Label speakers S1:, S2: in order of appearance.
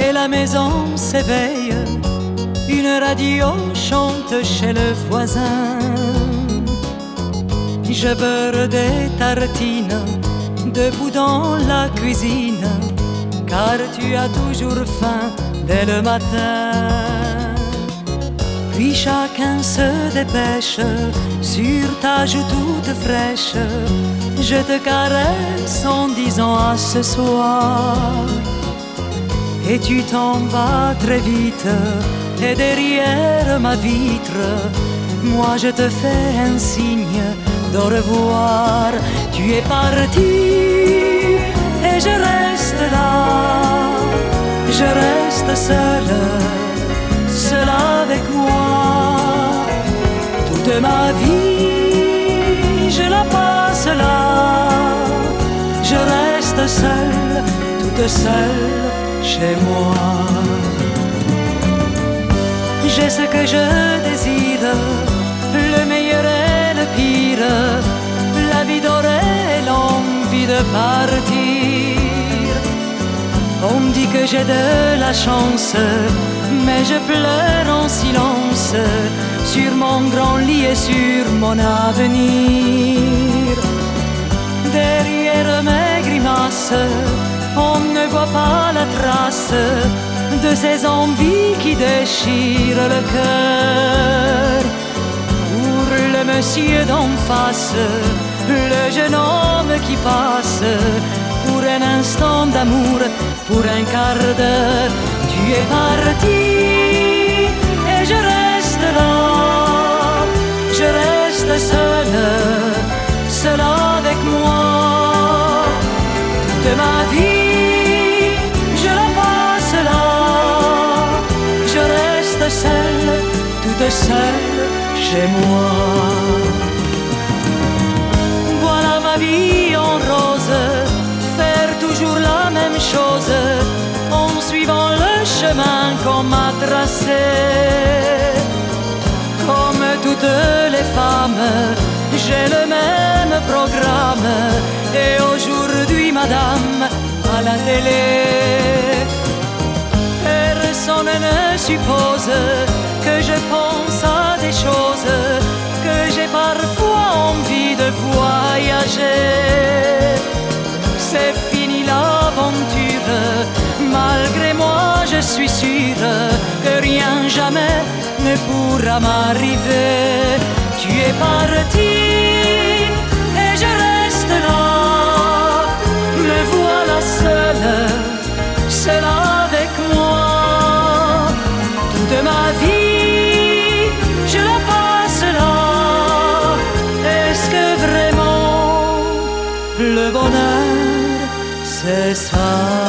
S1: et la maison s'éveille. Une radio chante chez le voisin. Je beurre des tartines debout dans la cuisine, car tu as toujours faim dès le matin. Puis chacun se dépêche sur ta joue toute fraîche. Je te caresse en disant à ce soir. Et tu t'en vas très vite, et derrière ma vitre, moi je te fais un signe de revoir. Tu es parti, Ma vie, je la passe là, je reste seule, toute seule chez moi. J'ai ce que je désire, le meilleur et le pire, la vie dorée l'envie de partir. On dit que j'ai de la chance, mais je pleure en silence sur mon grand lit et sur mon avenir. Derrière mes grimaces, on ne voit pas la trace de ces envies qui déchirent le cœur. Pour le monsieur d'en face, le jeune homme qui passe, un instant d'amour, pour un quart d'heure, tu es parti et je reste là, je reste seule, seule avec moi. Toute ma vie, je la passe là, je reste seule, toute seule chez moi. Voilà ma vie en rose, en suivant le chemin qu'on m'a tracé. Comme toutes les femmes, j'ai le même programme, et aujourd'hui, madame, à la télé, personne ne suppose pourra m'arriver. Tu es parti et je reste là, me voilà seule, seule avec moi. Toute ma vie, je la passe là. Est-ce que vraiment le bonheur, c'est ça?